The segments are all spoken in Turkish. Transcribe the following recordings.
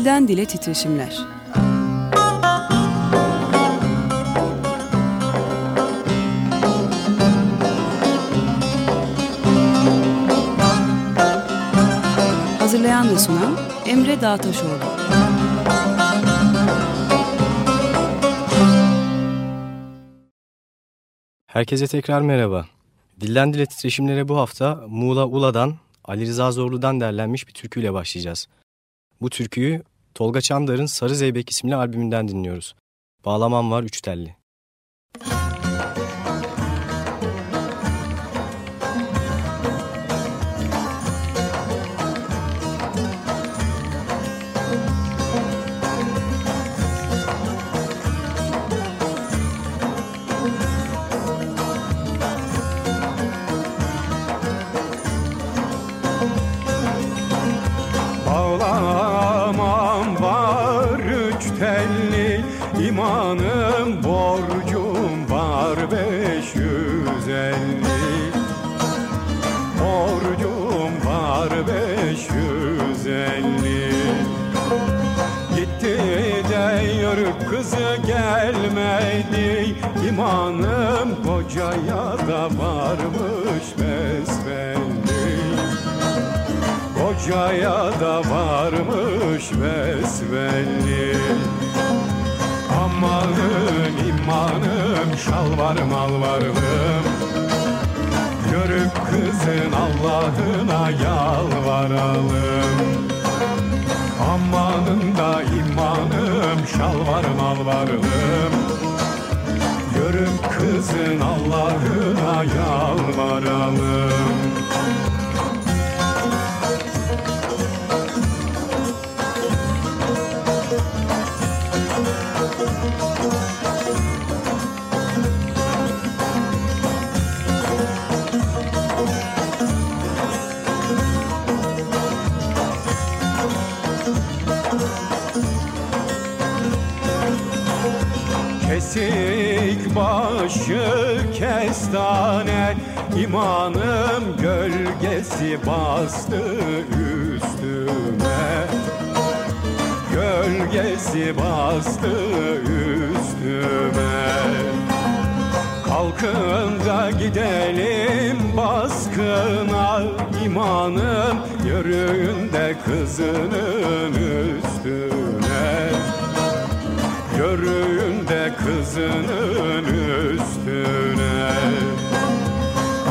Dilden Dile Titreşimler Hazırlayan ve sunan Emre Dağtaşoğlu Herkese tekrar merhaba. Dilden Dile Titreşimlere bu hafta Muğla Ula'dan Ali Rıza Zorlu'dan derlenmiş bir türküyle başlayacağız. Bu türküyü Tolga Çandar'ın Sarı Zeybek isimli albümünden dinliyoruz. Bağlamam var üç telli. İmanım kocaya da varmış besbelli. Kocaya da varmış besbelli. Amanım imanım şalvarım alvarım Görüp kızın Allah'ına yalvaralım. Amanın da imanım şalvarım alvarım Görüm kızın Allah'ına yalvaralım başı kestane imanım gölgesi bastı üstüme. Gölgesi bastı üstüme. Kalkın da gidelim baskına imanım Yürüyün kızının üstüne Görün de kızının üstüne.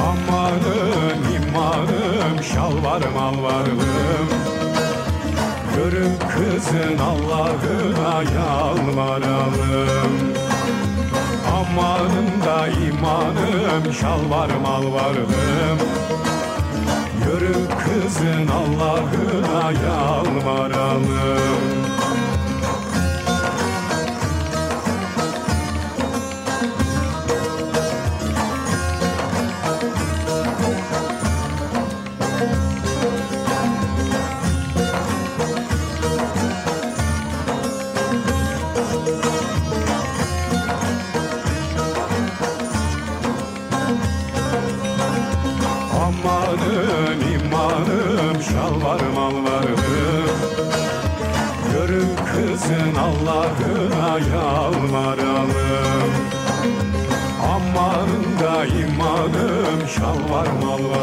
Amanın imanım şalvarım alvarım Görün kızın Allah'ına yalvaralım. Amanın da imanım şalvarım alvarım Görün kızın Allah'ına yalvaralım vardım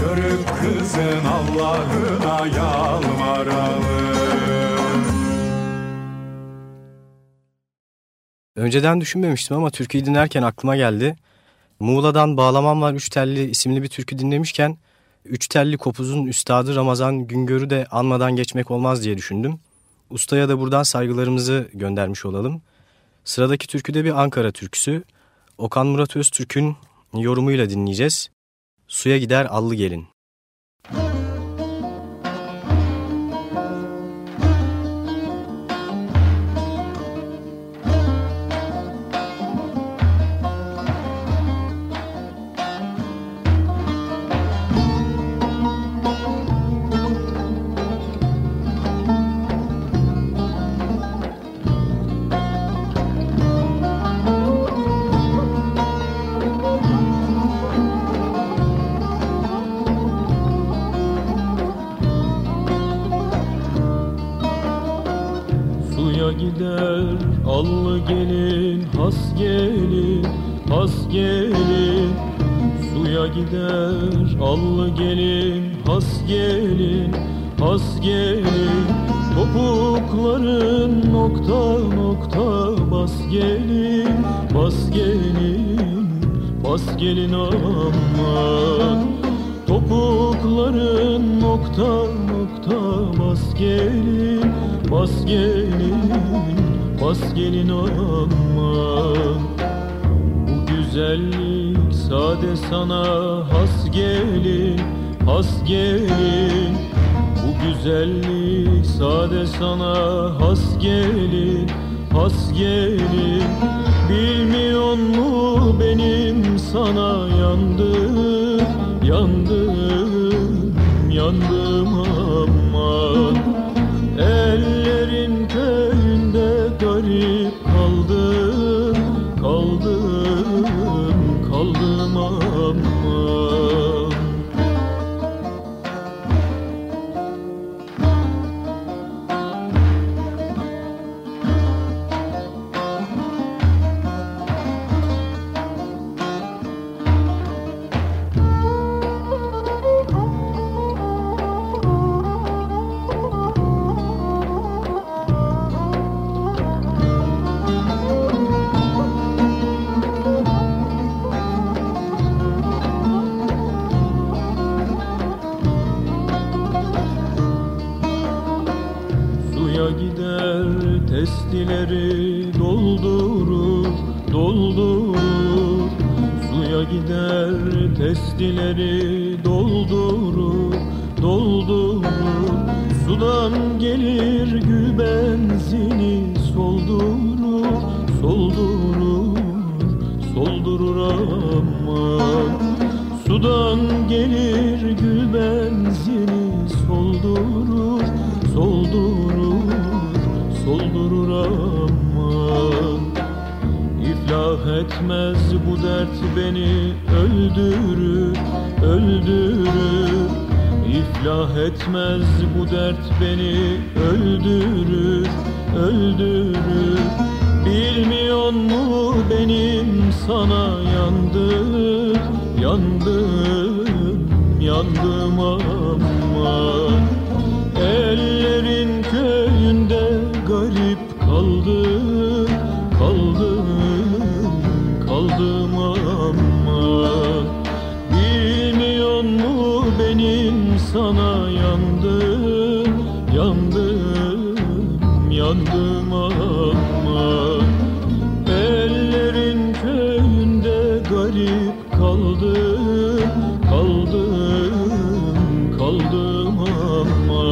Görüp kızın Allah'ına yalvaralım Önceden düşünmemiştim ama türküyü dinlerken aklıma geldi. Muğla'dan Bağlamam Var Üç Telli isimli bir türkü dinlemişken Üç Telli Kopuz'un üstadı Ramazan Güngör'ü de anmadan geçmek olmaz diye düşündüm. Ustaya da buradan saygılarımızı göndermiş olalım. Sıradaki türkü de bir Ankara türküsü. Okan Murat Öztürk'ün yorumuyla dinleyeceğiz. Suya gider allı gelin. Allı gelin has gelin has gelin. Suya gider. Allı gelin has gelin has gelin. Topukların nokta nokta bas gelin bas gelin bas gelin aman Topukların nokta nokta bas gelin bas gelin bas gelin aman Bu güzellik sade sana has gelin has gelin Bu güzellik sade sana has gelin has Bilmiyor mu benim sana yandım? Yandım yandım aman Ellerin köyünde garip kaldım gider testileri doldurur, doldurur. Suya gider testileri doldurur, doldurur. Sudan gelir gül benzini soldurur, soldurur, soldurur aman Sudan gelir gül benzini soldurur, İflah etmez bu dert beni öldürür, öldürür. İflah etmez bu dert beni öldürür, öldürür. Bilmiyor mu benim sana yandım, yandım, yandım aman sana yandım, yandım, yandım aman Ellerin köyünde garip kaldım, kaldım, kaldım aman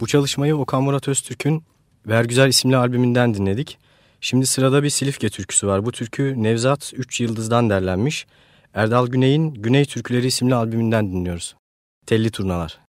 Bu çalışmayı Okan Murat Öztürk'ün Vergüzel isimli albümünden dinledik. Şimdi sırada bir Silifke türküsü var. Bu türkü Nevzat 3 Yıldız'dan derlenmiş. Erdal Güney'in Güney Türküleri isimli albümünden dinliyoruz. Telli Turnalar.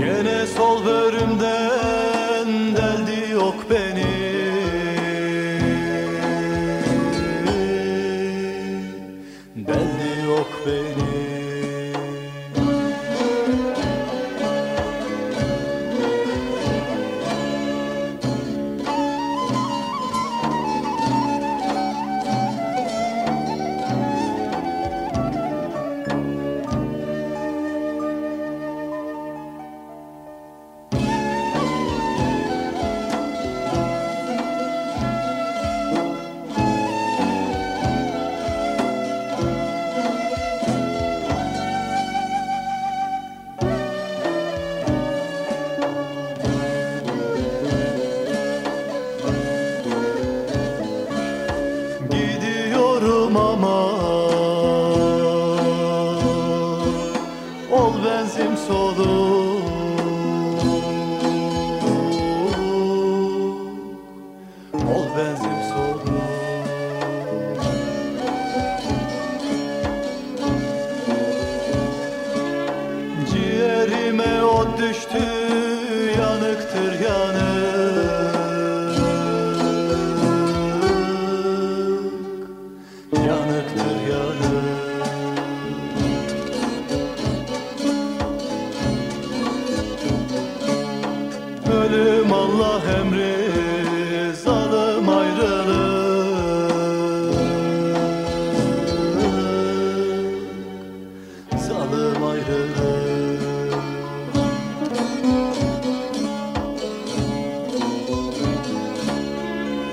Gene sol bölümden deldi yok beni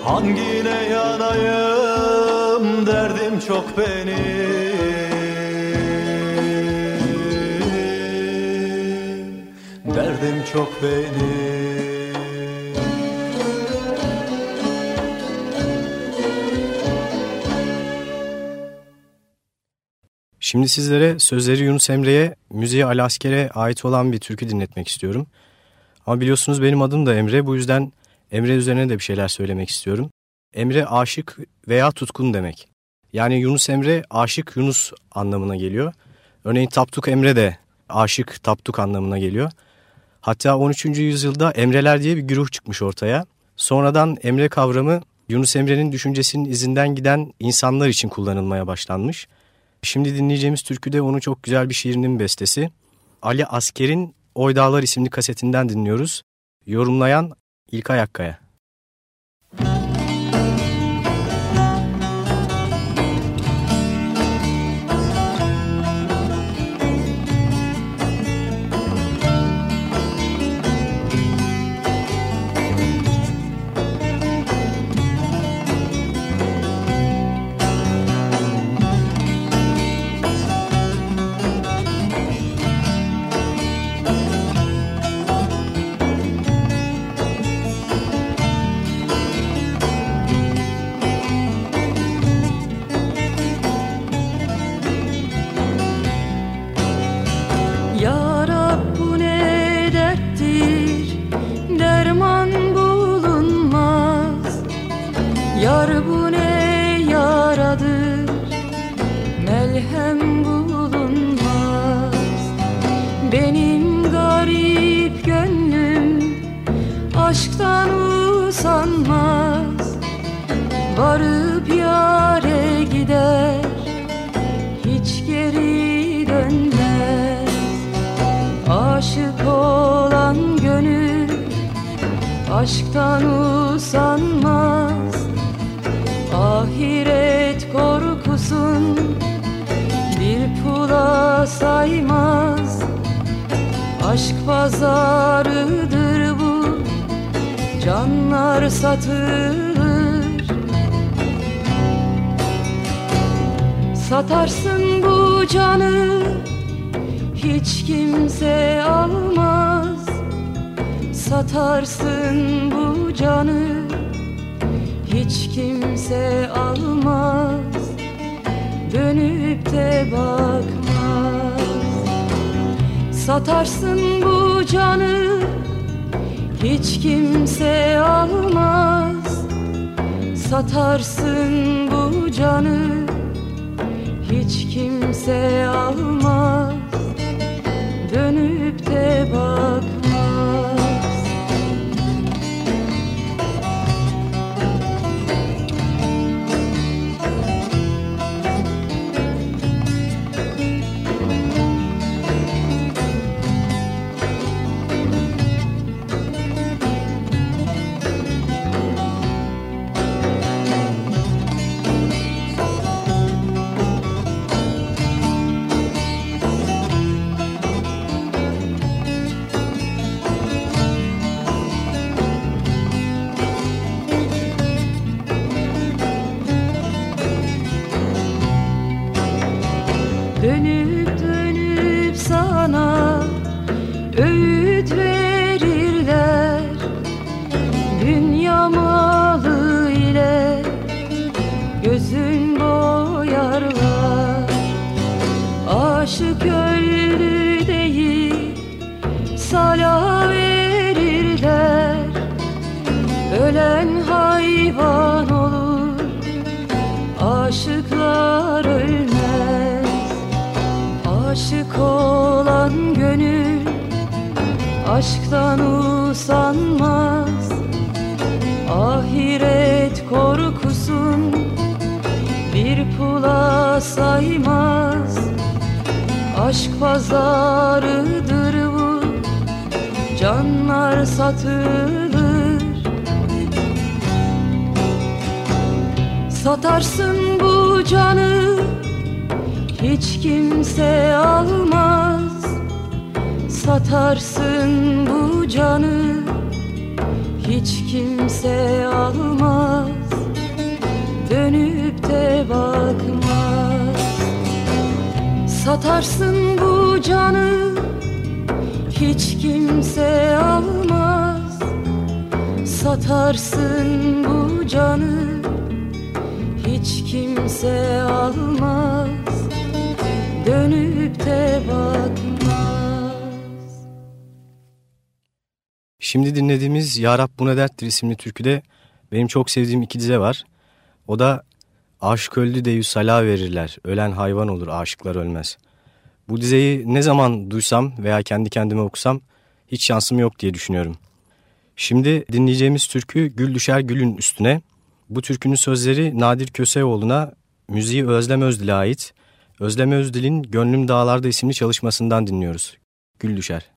Hangine yanayım? Derdim çok benim. Derdim çok benim. Şimdi sizlere sözleri Yunus Emre'ye, müziği Ali Asker'e ait olan bir türkü dinletmek istiyorum. Ama biliyorsunuz benim adım da Emre, bu yüzden Emre üzerine de bir şeyler söylemek istiyorum. Emre aşık veya tutkun demek. Yani Yunus Emre aşık Yunus anlamına geliyor. Örneğin Tapduk Emre de aşık Tapduk anlamına geliyor. Hatta 13. yüzyılda Emreler diye bir güruh çıkmış ortaya. Sonradan Emre kavramı Yunus Emre'nin düşüncesinin izinden giden insanlar için kullanılmaya başlanmış. Şimdi dinleyeceğimiz türküde onun çok güzel bir şiirinin bestesi. Ali Asker'in Oy Dağlar isimli kasetinden dinliyoruz. Yorumlayan 일까약까야. Aşktan usanmaz. Varıp yare gider. Hiç geri dönmez. Aşık olan gönül aşktan usanmaz. Ahiret korkusun bir pula saymaz. Aşk pazarıdır bu canlar satılır Satarsın bu canı hiç kimse almaz. Satarsın bu canı hiç kimse almaz. Dönüp de bakmaz. Satarsın bu canı hiç kimse almaz. Satarsın bu canı. Hiç kimse almaz. Dönüp de bakmaz Satarsın bu canı hiç kimse almaz Dönüp de bakmaz Şimdi dinlediğimiz Ya Rab Bu Ne Derttir isimli türküde benim çok sevdiğim iki dize var. O da Aşık öldü de yüsala verirler, ölen hayvan olur, aşıklar ölmez. Bu dizeyi ne zaman duysam veya kendi kendime okusam hiç şansım yok diye düşünüyorum. Şimdi dinleyeceğimiz türkü Gül Düşer Gül'ün üstüne. Bu türkünün sözleri Nadir Köseoğlu'na, müziği Özlem Özdil'e ait. Özlem Özdil'in Gönlüm Dağlarda isimli çalışmasından dinliyoruz. Gül Düşer.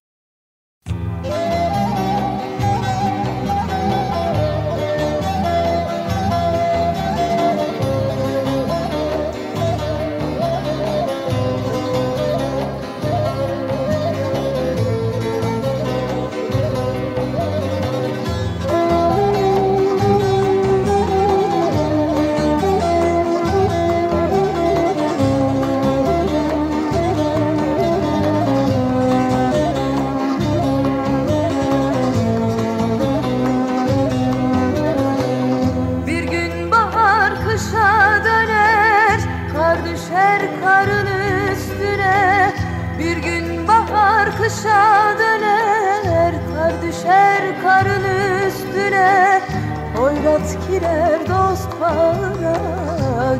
Hoyrat girer dost bağına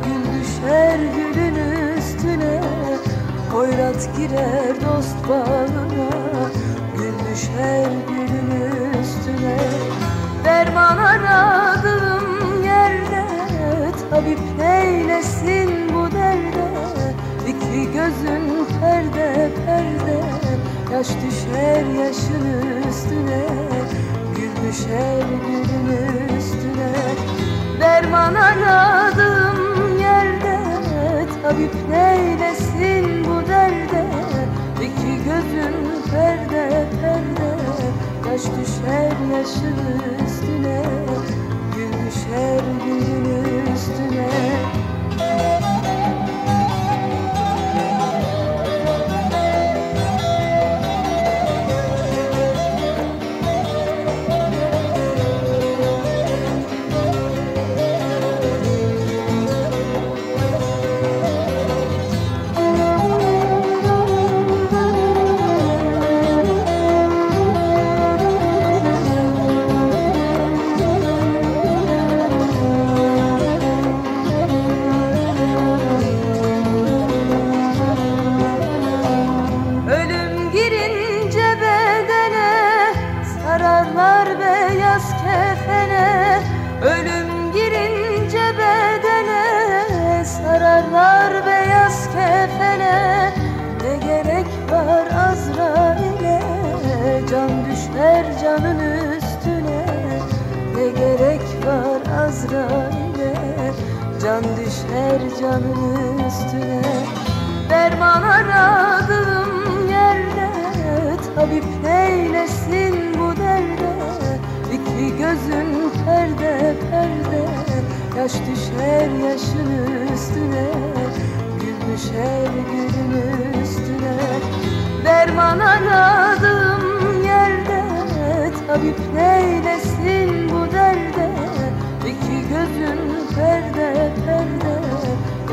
Gül düşer gülün üstüne. Hoyrat girer dost bağına Gül düşer gülün üstüne. Derman aradığım yerde Tabip neylesin bu derde. İki gözün perde perde Yaş düşer yaşın üstüne düşer gülün üstüne. Derman aradığım yerde Tabip neylesin bu derde? İki gözün perde perde Yaş düşer yaşın üstüne. Gül düşer gülün üstüne Yaş düşer yaşın üstüne Gül düşer gülün üstüne. Derman aradığım yerde Tabip neylesin bu derde? İki gözün perde perde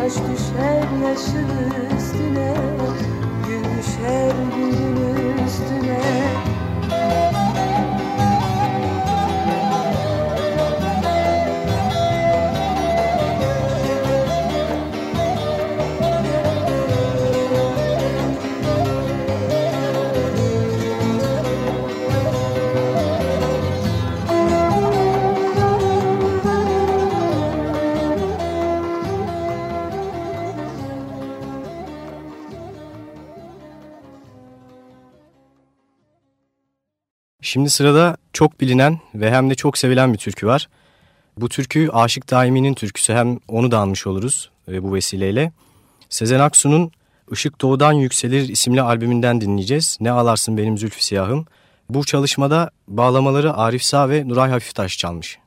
Yaş düşer yaşın üstüne Gül düşer gülün üstüne Şimdi sırada çok bilinen ve hem de çok sevilen bir türkü var. Bu türkü Aşık Daimi'nin türküsü hem onu da anmış oluruz e, bu vesileyle. Sezen Aksu'nun Işık Doğudan Yükselir isimli albümünden dinleyeceğiz. Ne ağlarsın benim zülfü siyahım. Bu çalışmada bağlamaları Arif Sağ ve Nuray Hafiftaş çalmış.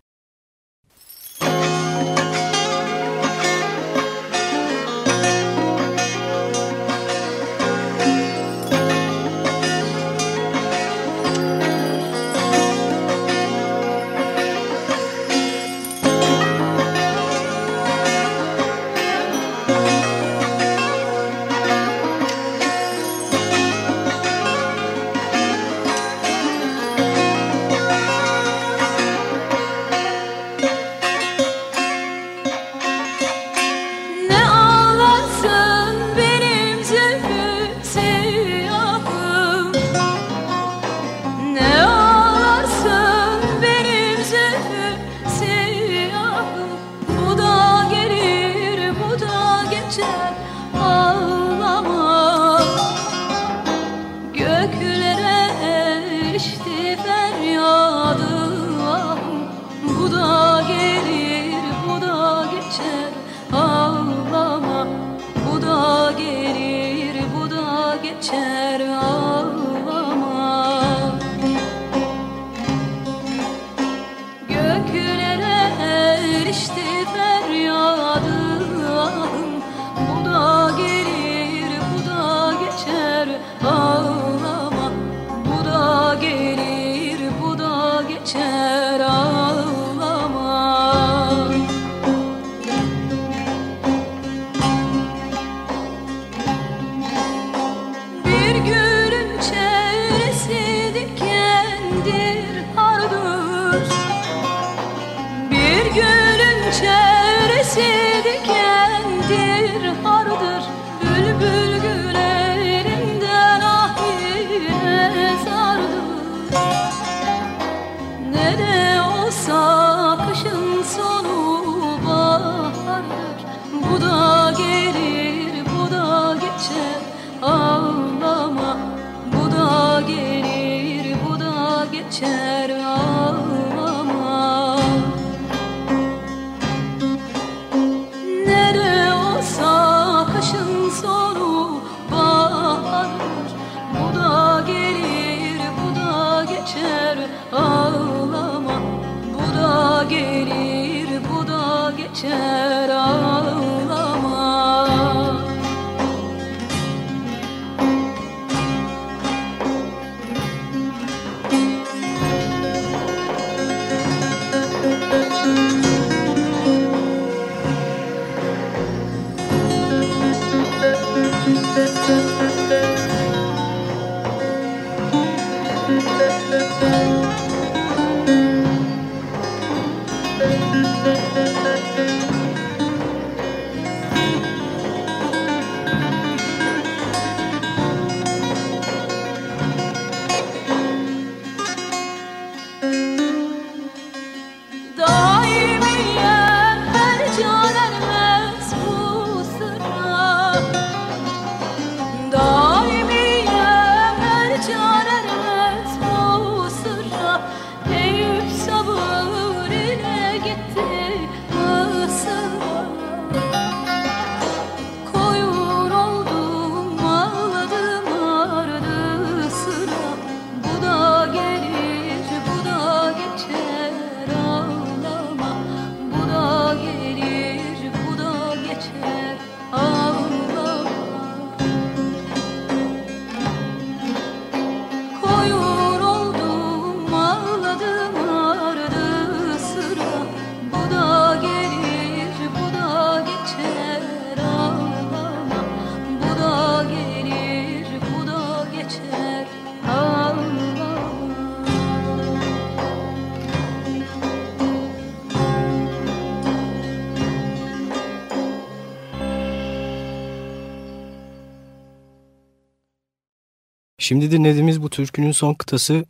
Şimdi dinlediğimiz bu türkünün son kıtası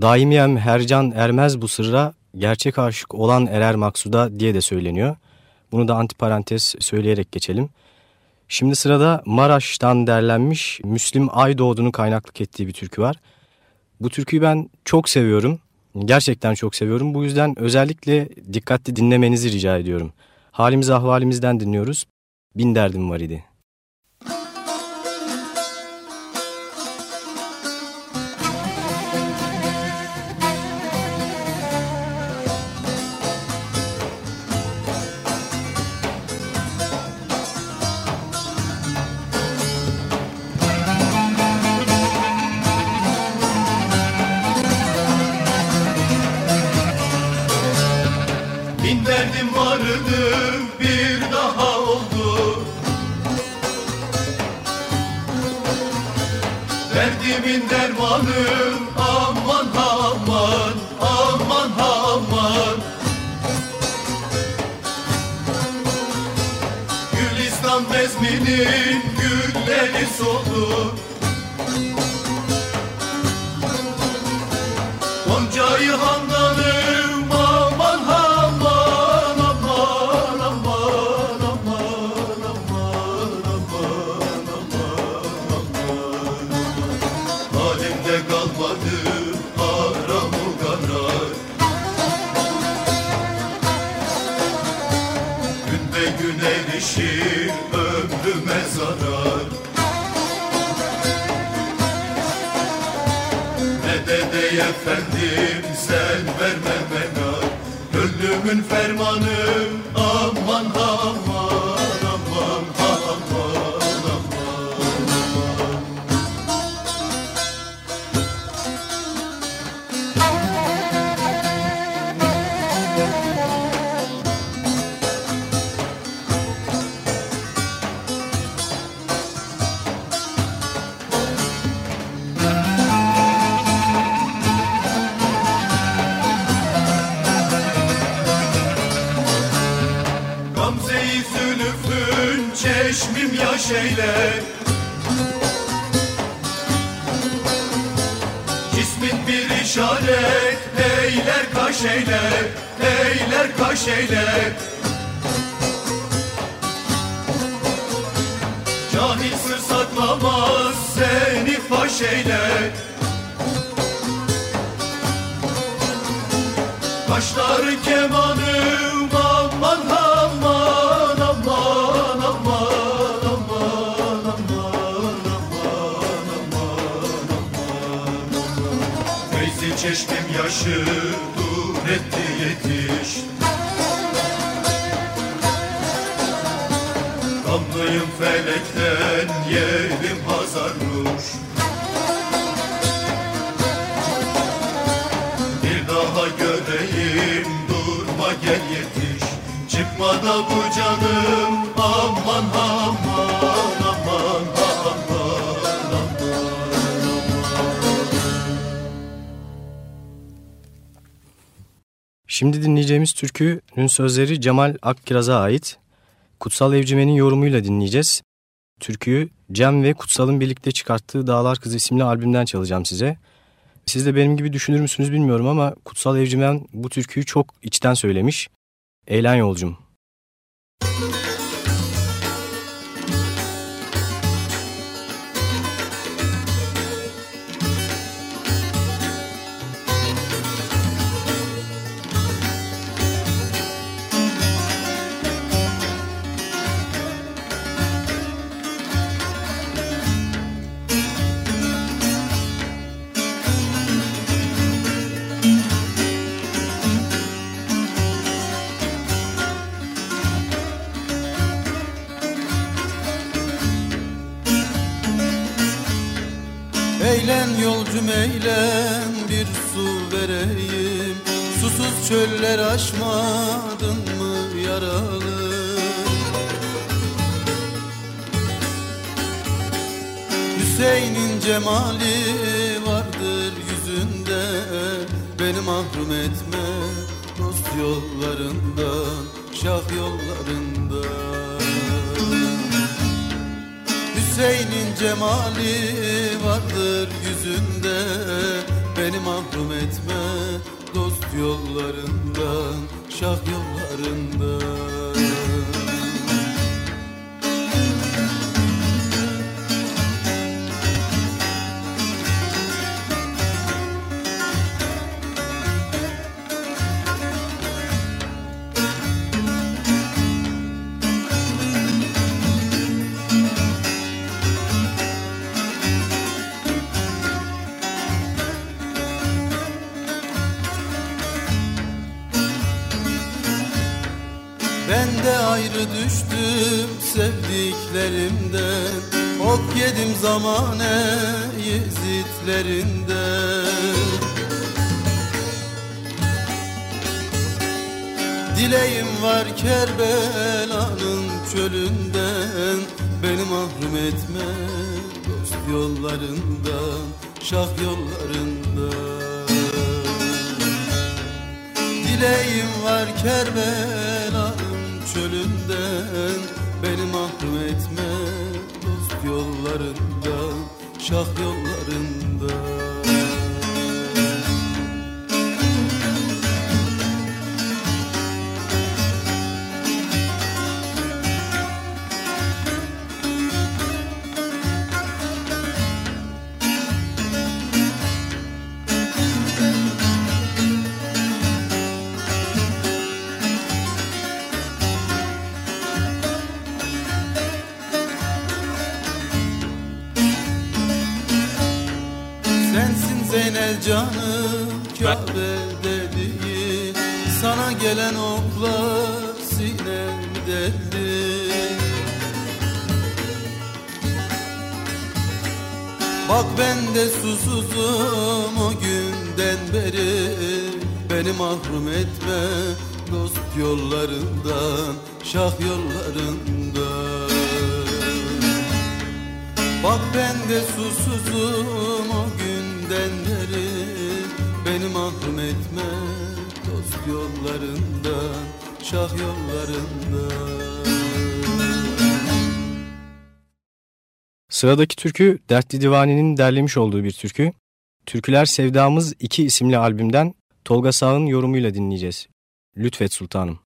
Daimiyem Hercan ermez bu sırra gerçek aşık olan erer maksuda diye de söyleniyor. Bunu da antiparantez söyleyerek geçelim. Şimdi sırada Maraş'tan derlenmiş Müslim Aydoğdu'nun kaynaklık ettiği bir türkü var. Bu türküyü ben çok seviyorum. Gerçekten çok seviyorum. Bu yüzden özellikle dikkatli dinlemenizi rica ediyorum. Halimiz ahvalimizden dinliyoruz. Bin derdim var idi. ateşi ömrüme zarar Medet ey efendim sen verme menar Gönlümün fermanı aman aman. kaşeyle, eyler kaşeyle hazarmış Bir daha göreyim durma gel yetiş Çıkma da bu canım aman aman aman aman Şimdi dinleyeceğimiz türkünün sözleri Cemal Akkiraz'a ait. Kutsal Evcimen'in yorumuyla dinleyeceğiz. Türküyü Cem ve Kutsal'ın birlikte çıkarttığı Dağlar Kızı isimli albümden çalacağım size. Siz de benim gibi düşünür müsünüz bilmiyorum ama Kutsal Evcimen bu türküyü çok içten söylemiş. Eğlen yolcum. Eğlen bir su vereyim. Susuz çöller aşmadın mı yaralı? Hüseyin'in cemali vardır yüzünde. Beni mahrum etme dost yollarından Şah yollarından. Hüseyin'in cemali vardır yüzünde Beni mahrum etme dost yollarından Şah yollarından sevdiklerimden Ok yedim zamane yizitlerinden Dileğim var Kerbela'nın çölünden Beni mahrum etme dost yollarından Şah yollarından. Dileğim var Kerbela'nın çölünden dost yollarından Şah yollarından Zeynel canım Kabe dediği Sana gelen oklar sinem deldi Bak ben de susuzum o günden beri Beni mahrum etme dost yollarından Şah yollarından. Bak ben de susuzum o günden beri Beni mahrum etme dost yollarından Şah yollarından Sıradaki türkü Dertli Divani'nin derlemiş olduğu bir türkü. Türküler Sevdamız 2 isimli albümden Tolga Sağ'ın yorumuyla dinleyeceğiz. Lütfet Sultanım.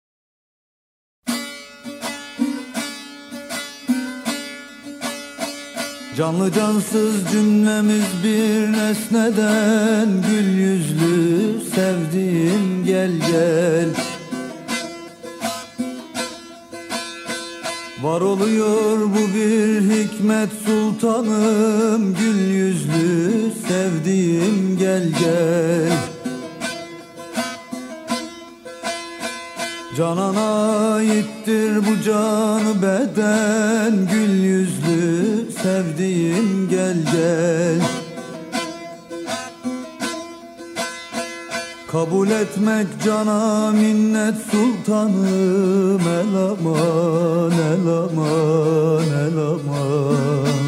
Canlı cansız cümlemiz bir nesneden Gül yüzlü sevdiğim gel gel. Var oluyor bu bir hikmet sultanım Gül yüzlü sevdiğim gel gel. Canana aittir bu canı beden Gül yüzlü sevdiğim gel gel. Kabul etmek cana minnet sultanım El aman el aman el aman.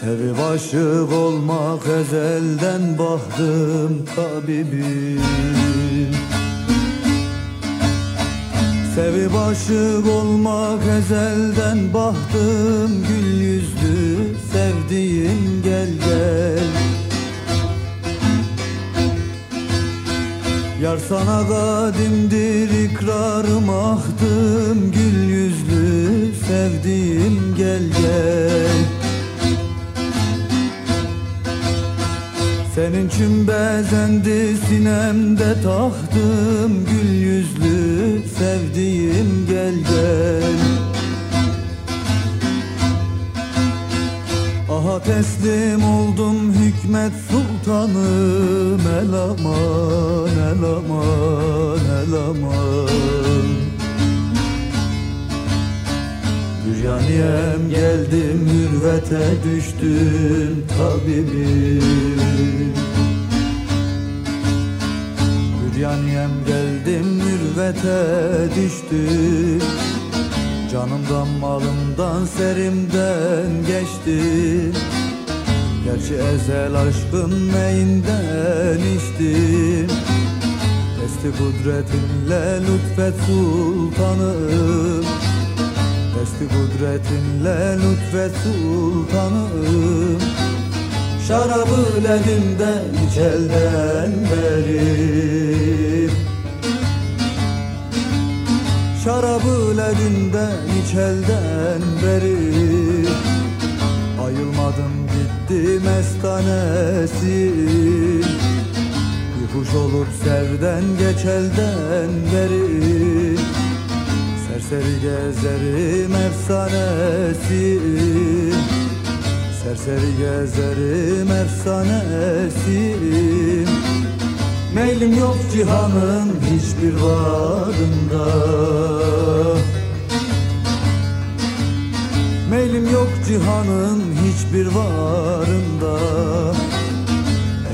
Sevip aşık olmak ezelden bahtım tabibim Sevip aşık olmak ezelden bahtım Gül yüzlü sevdiğim gel gel. Yar sana kadimdir ikrarım ahtım Gül yüzlü sevdiğim gel gel Senin için bezendi sinemde tahtım. Gül yüzlü sevdiğim gel gel. Aha teslim oldum hikmet sultanım El aman el aman el aman Büryaniyem geldim mürvete düştüm tabibim. Büryaniyem geldim mürvete düştüm. Canımdan malımdan serimden geçtim. Gerçi ezel aşkın neyinden içtim. Desti kudretinle lütfet sultanım Desti kudretinle lütfet sultanım. Şarabı elimden iç elden beri. Şarabı elinden iç elden beri. Ayılmadım gitti mestanesi Bir kuş olup serden geç elden beri Serseri gezerim efsanesi Serseri gezerim efsanesi Meylim yok cihanın hiçbir varında. Meylim yok cihanın hiçbir varında.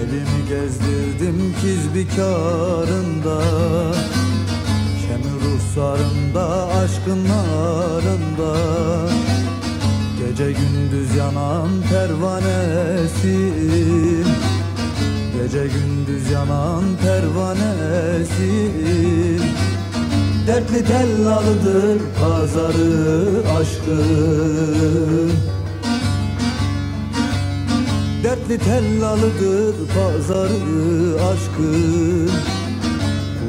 Elimi gezdirdim kiz bikarında Ruhsarında aşkın narında. Gece gündüz yanan pervanesi Gece gündüz yanan pervanesi Dertli tellalıdır pazarı aşkın. Dertli tellalıdır pazarı aşkın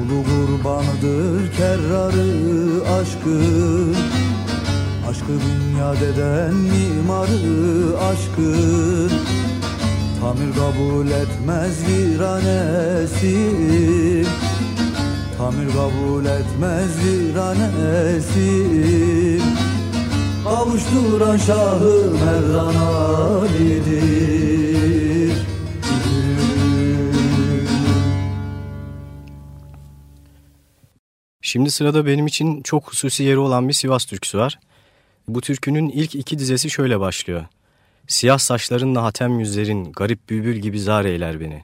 Kulu kurbanıdır kerrarı aşkın Aşkı bünyad eden mimarı aşkın Tamir kabul etmez viranesi. Tamir kabul etmez viranesi. Kavuşturan şahı Merdan Ali'dir Şimdi sırada benim için çok hususi yeri olan bir Sivas türküsü var. Bu türkünün ilk iki dizesi şöyle başlıyor. Siyah saçlarınla hatem yüzlerin, garip bülbül gibi zar eyler beni.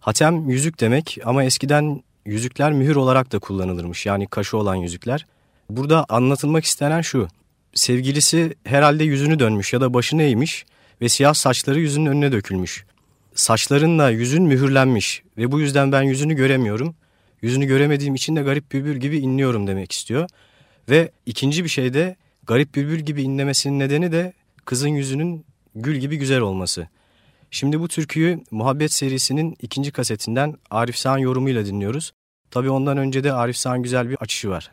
Hatem yüzük demek ama eskiden yüzükler mühür olarak da kullanılırmış. Yani kaşı olan yüzükler. Burada anlatılmak istenen şu. Sevgilisi herhalde yüzünü dönmüş ya da başını eğmiş ve siyah saçları yüzünün önüne dökülmüş. Saçlarınla yüzün mühürlenmiş ve bu yüzden ben yüzünü göremiyorum. Yüzünü göremediğim için de garip bülbül gibi inliyorum demek istiyor. Ve ikinci bir şey de garip bülbül gibi inlemesinin nedeni de kızın yüzünün gül gibi güzel olması. Şimdi bu türküyü Muhabbet serisinin ikinci kasetinden Arif Sağ'ın yorumuyla dinliyoruz. Tabi ondan önce de Arif Sağ'ın güzel bir açışı var.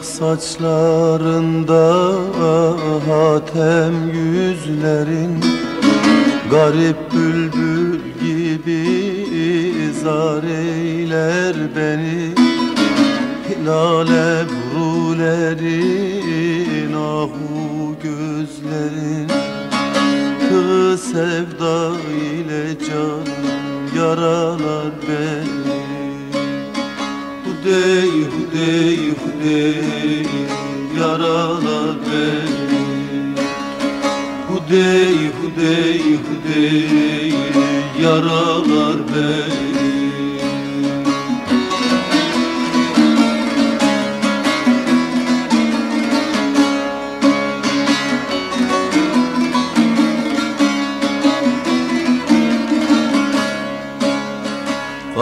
Siyah saçlarında hatem yüzlerin Garip bülbül gibi zar eyler beni Hilale brulerin ahu gözlerin Tığ sevda ile can yaralar beni Hudey, hudey, hudey Yaralar beni. Hudey, hudey, hudey Yaralar beni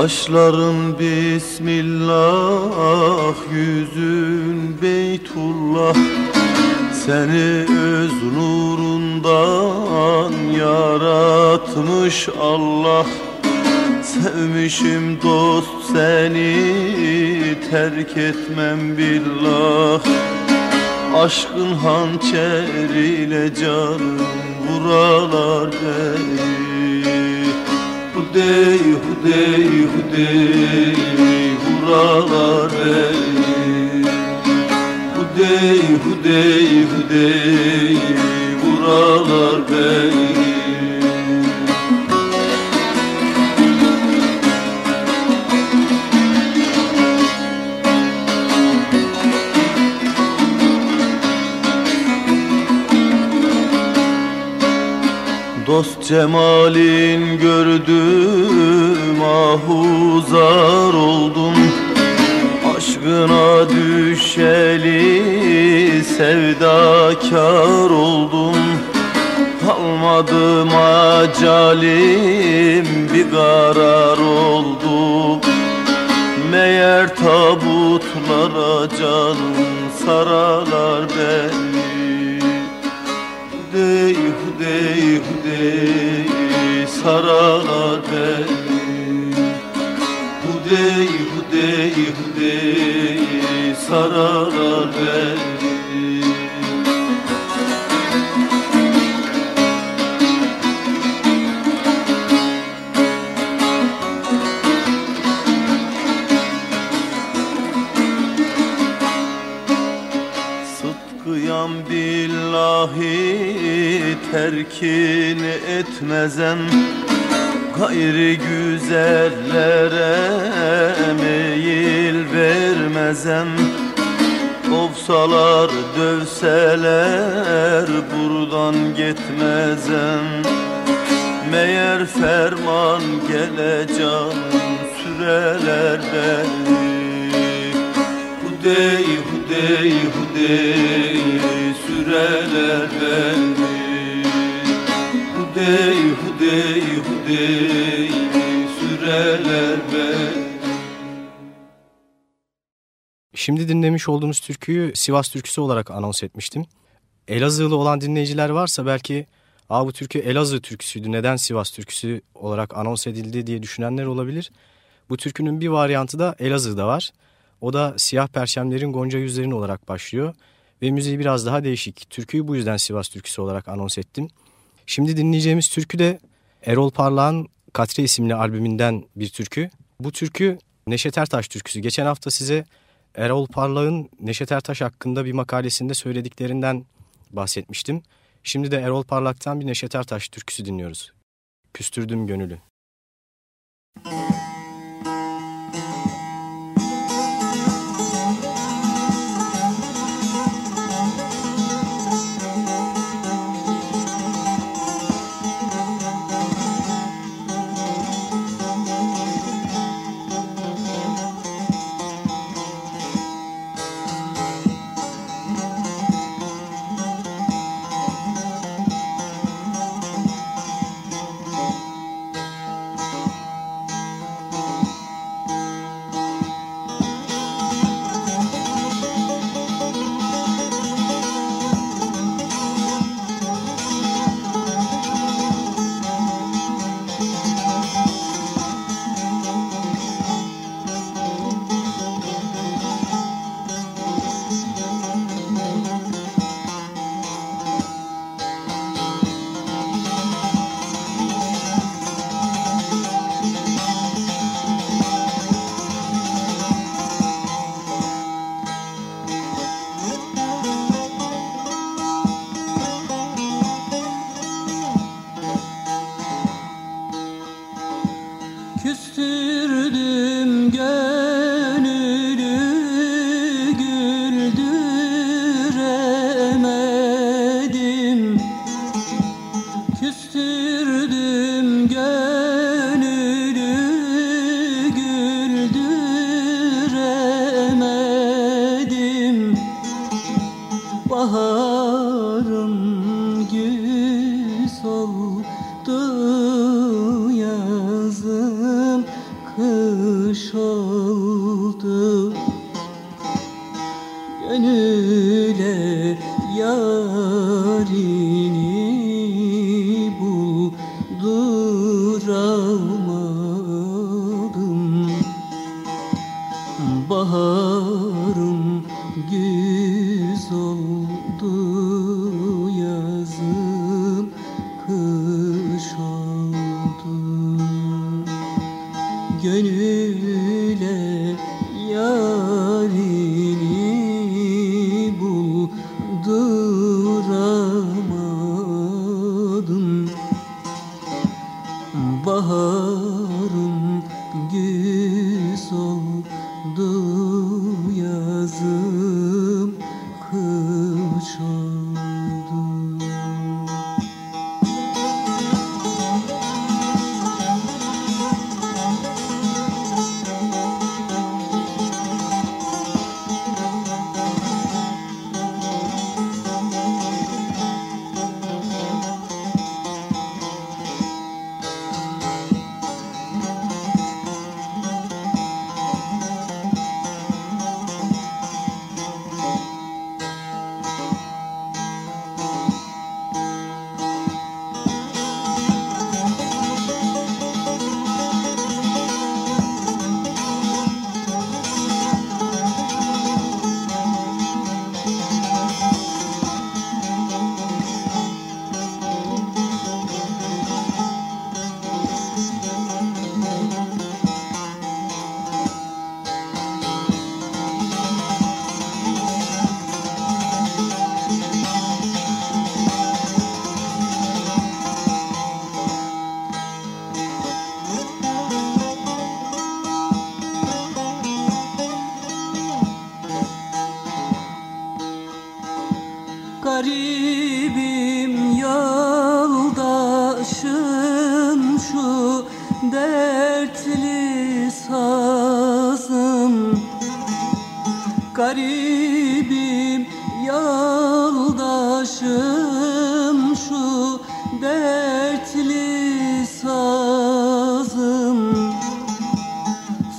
Kaşların Bismillah Yüzün Beytullah. Seni öz nurundan yaratmış Allah. Sevmişim dost seni terk etmem billah. Aşkın hançeriyle canım vuralar beni Hudey, hudey, hudey vuralar beni Hudey, hudey, hudey vuralar beni Dost cemalin gördüm ahuzar oldum Aşkına düşeli sevdakar oldum. Kalmadı macalim bir karar oldu. Meğer tabutlara canım saralar terkin etmezem Gayri güzellere meyil vermezem. Kovsalar dövseler buradan gitmezem. Meğer ferman geleceğim süreler beni Hudey, hudey, hudey süreler beni Hudey, hudey, süreler beni Şimdi dinlemiş olduğumuz türküyü Sivas türküsü olarak anons etmiştim. Elazığlı olan dinleyiciler varsa belki Aa, bu türkü Elazığ türküsüydü neden Sivas türküsü olarak anons edildi diye düşünenler olabilir. Bu türkünün bir varyantı da Elazığ'da var. O da Siyah Perşemlerin Gonca Yüzlerin olarak başlıyor ve müziği biraz daha değişik. Türküyü bu yüzden Sivas türküsü olarak anons ettim. Şimdi dinleyeceğimiz türkü de Erol Parlak'ın Katre isimli albümünden bir türkü. Bu türkü Neşet Ertaş türküsü. Geçen hafta size Erol Parlak'ın Neşet Ertaş hakkında bir makalesinde söylediklerinden bahsetmiştim. Şimdi de Erol Parlak'tan bir Neşet Ertaş türküsü dinliyoruz. Küstürdüm gönülü. Küstürdüm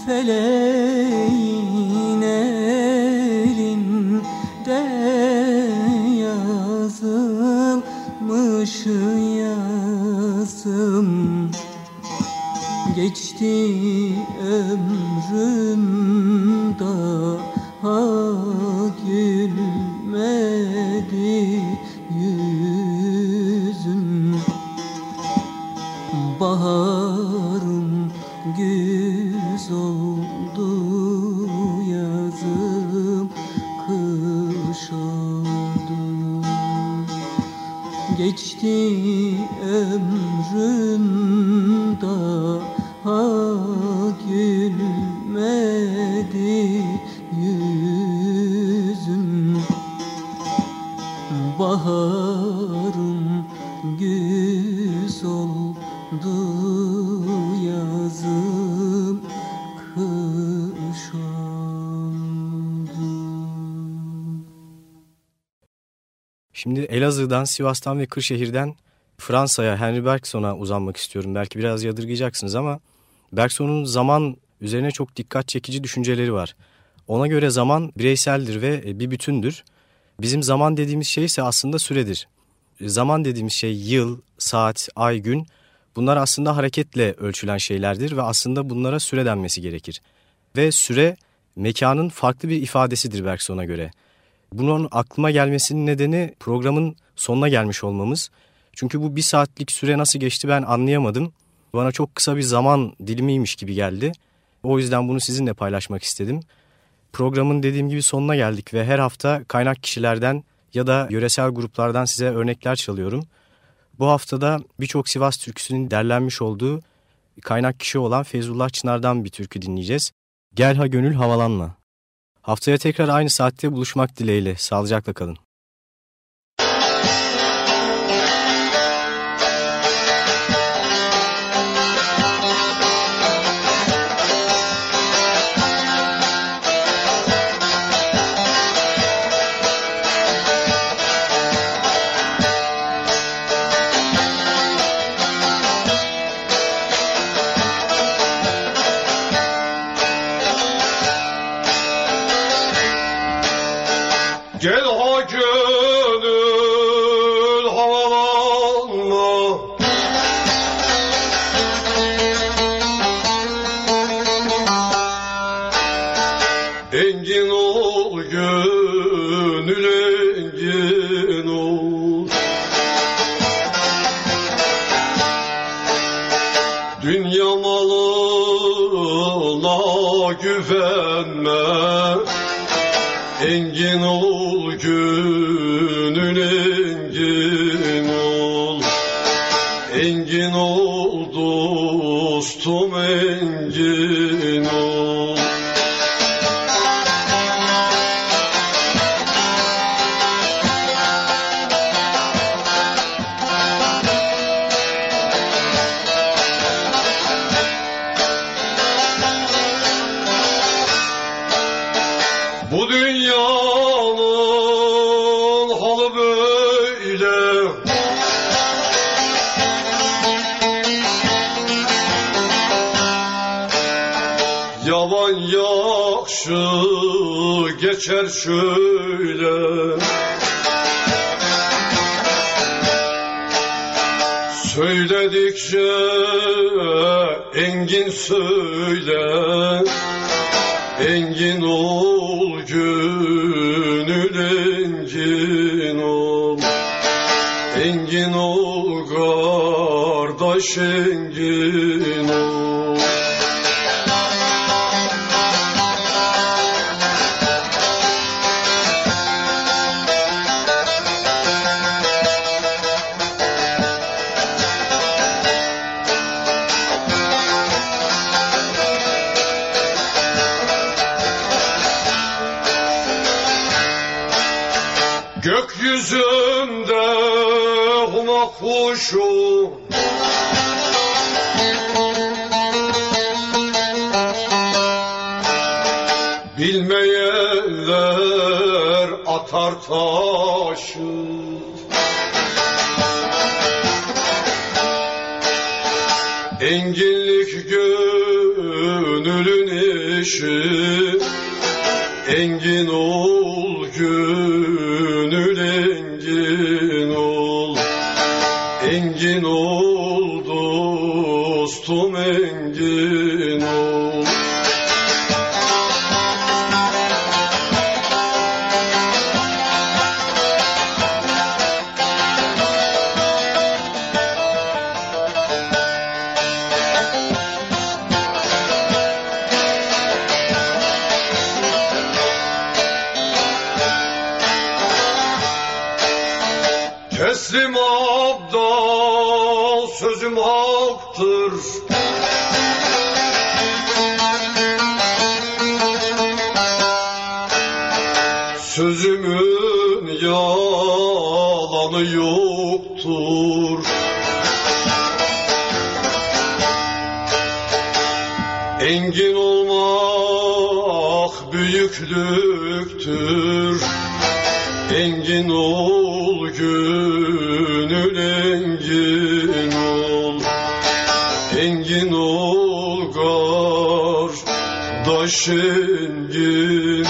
Feleğin Elazığ'dan, Sivas'tan ve Kırşehir'den Fransa'ya, Henry Bergson'a uzanmak istiyorum. Belki biraz yadırgayacaksınız ama Bergson'un zaman üzerine çok dikkat çekici düşünceleri var. Ona göre zaman bireyseldir ve bir bütündür. Bizim zaman dediğimiz şey ise aslında süredir. Zaman dediğimiz şey yıl, saat, ay, gün bunlar aslında hareketle ölçülen şeylerdir ve aslında bunlara süre denmesi gerekir. Ve süre mekanın farklı bir ifadesidir Bergson'a göre. Bunun aklıma gelmesinin nedeni programın sonuna gelmiş olmamız. Çünkü bu bir saatlik süre nasıl geçti ben anlayamadım. Bana çok kısa bir zaman dilimiymiş gibi geldi. O yüzden bunu sizinle paylaşmak istedim. Programın dediğim gibi sonuna geldik ve her hafta kaynak kişilerden ya da yöresel gruplardan size örnekler çalıyorum. Bu haftada birçok Sivas türküsünün derlenmiş olduğu kaynak kişi olan Feyzullah Çınar'dan bir türkü dinleyeceğiz. Gel ha gönül havalanma. Haftaya tekrar aynı saatte buluşmak dileğiyle. Sağlıcakla kalın. Bu dünyanın halı böyle. Yavan yakşı geçer şöyle. Söyledikçe engin söyle. Engin ol gönül engin ol Engin ol kardeş engin işi Engin ol kardeş engin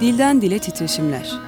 Dilden dile titreşimler.